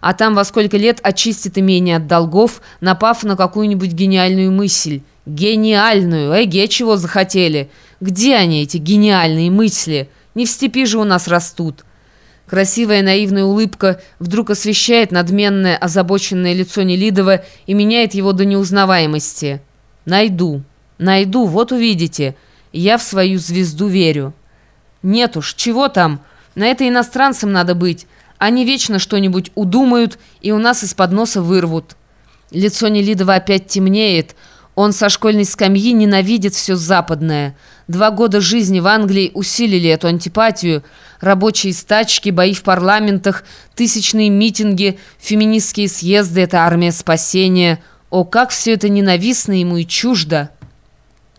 а там во сколько лет очистит имение от долгов, напав на какую-нибудь гениальную мысль. Гениальную! Эге, чего захотели? Где они, эти гениальные мысли? Не в степи же у нас растут. Красивая наивная улыбка вдруг освещает надменное озабоченное лицо Нелидова и меняет его до неузнаваемости. «Найду, найду, вот увидите. Я в свою звезду верю». «Нет уж, чего там? На это иностранцам надо быть. Они вечно что-нибудь удумают и у нас из-под носа вырвут». Лицо Нелидова опять темнеет – он со школьной скамьи ненавидит все западное. Два года жизни в Англии усилили эту антипатию. Рабочие стачки, бои в парламентах, тысячные митинги, феминистские съезды – это армия спасения. О, как все это ненавистно ему и чуждо!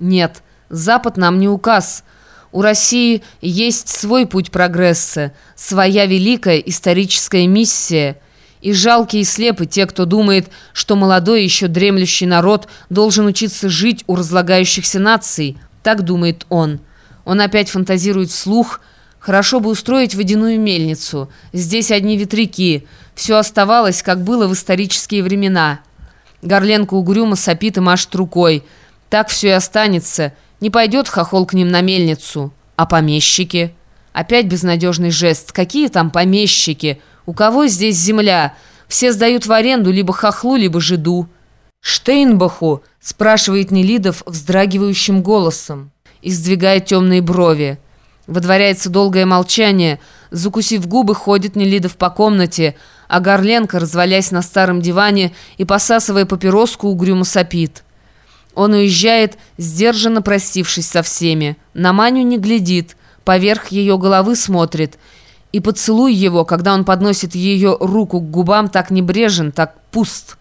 Нет, Запад нам не указ. У России есть свой путь прогресса, своя великая историческая миссия – и жалкие и слепы те, кто думает, что молодой еще дремлющий народ должен учиться жить у разлагающихся наций. Так думает он. Он опять фантазирует вслух. Хорошо бы устроить водяную мельницу. Здесь одни ветряки. Все оставалось, как было в исторические времена. Горленко угрюмо сопит и машет рукой. Так все и останется. Не пойдет хохол к ним на мельницу. А помещики? Опять безнадежный жест. Какие там помещики? У кого здесь земля? Все сдают в аренду либо хохлу, либо жиду». «Штейнбаху?» – спрашивает Нелидов вздрагивающим голосом и сдвигает темные брови. Водворяется долгое молчание. Закусив губы, ходит Нелидов по комнате, а Горленко, развалясь на старом диване и посасывая папироску, угрюмо сопит. Он уезжает, сдержанно простившись со всеми. На Маню не глядит, поверх ее головы смотрит – и поцелуй его, когда он подносит ее руку к губам, так небрежен, так пуст.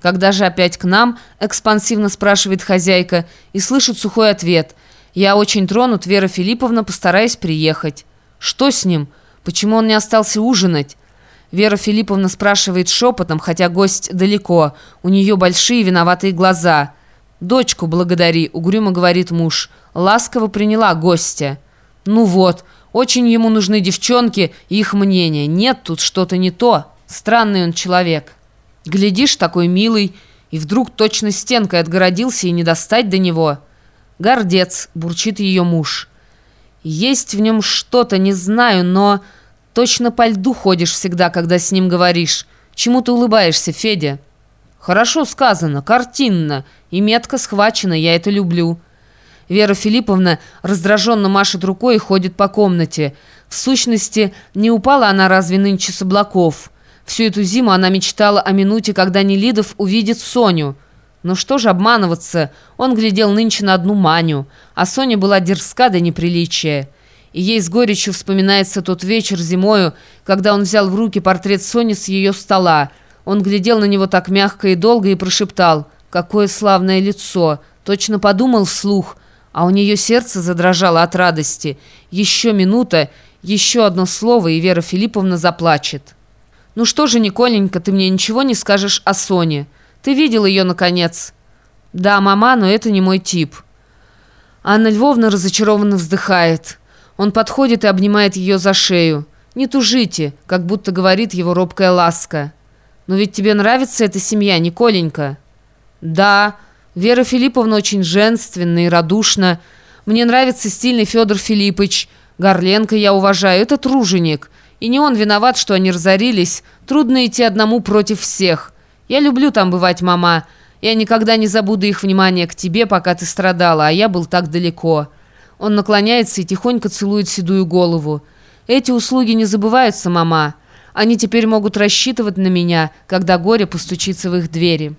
Когда же опять к нам, экспансивно спрашивает хозяйка, и слышит сухой ответ. «Я очень тронут, Вера Филипповна, постараюсь приехать». «Что с ним? Почему он не остался ужинать?» Вера Филипповна спрашивает шепотом, хотя гость далеко. У нее большие виноватые глаза. «Дочку благодари», — угрюмо говорит муж. Ласково приняла гостя. «Ну вот», очень ему нужны девчонки и их мнение. Нет, тут что-то не то. Странный он человек. Глядишь, такой милый, и вдруг точно стенкой отгородился и не достать до него. Гордец, бурчит ее муж. Есть в нем что-то, не знаю, но точно по льду ходишь всегда, когда с ним говоришь. Чему ты улыбаешься, Федя? Хорошо сказано, картинно, и метко схвачено, я это люблю. Вера Филипповна раздраженно машет рукой и ходит по комнате. В сущности, не упала она разве нынче с облаков. Всю эту зиму она мечтала о минуте, когда Нелидов увидит Соню. Но что же обманываться, он глядел нынче на одну Маню, а Соня была дерзка до неприличия. И ей с горечью вспоминается тот вечер зимою, когда он взял в руки портрет Сони с ее стола. Он глядел на него так мягко и долго и прошептал «Какое славное лицо!» Точно подумал вслух – а у нее сердце задрожало от радости. Еще минута, еще одно слово, и Вера Филипповна заплачет. «Ну что же, Николенька, ты мне ничего не скажешь о Соне? Ты видел ее, наконец?» «Да, мама, но это не мой тип». Анна Львовна разочарованно вздыхает. Он подходит и обнимает ее за шею. «Не тужите», как будто говорит его робкая ласка. «Но ведь тебе нравится эта семья, Николенька?» «Да», Вера Филипповна очень женственна и радушна. Мне нравится стильный Федор Филиппович. Горленко я уважаю, это труженик. И не он виноват, что они разорились. Трудно идти одному против всех. Я люблю там бывать, мама. Я никогда не забуду их внимание к тебе, пока ты страдала, а я был так далеко». Он наклоняется и тихонько целует седую голову. «Эти услуги не забываются, мама. Они теперь могут рассчитывать на меня, когда горе постучится в их двери».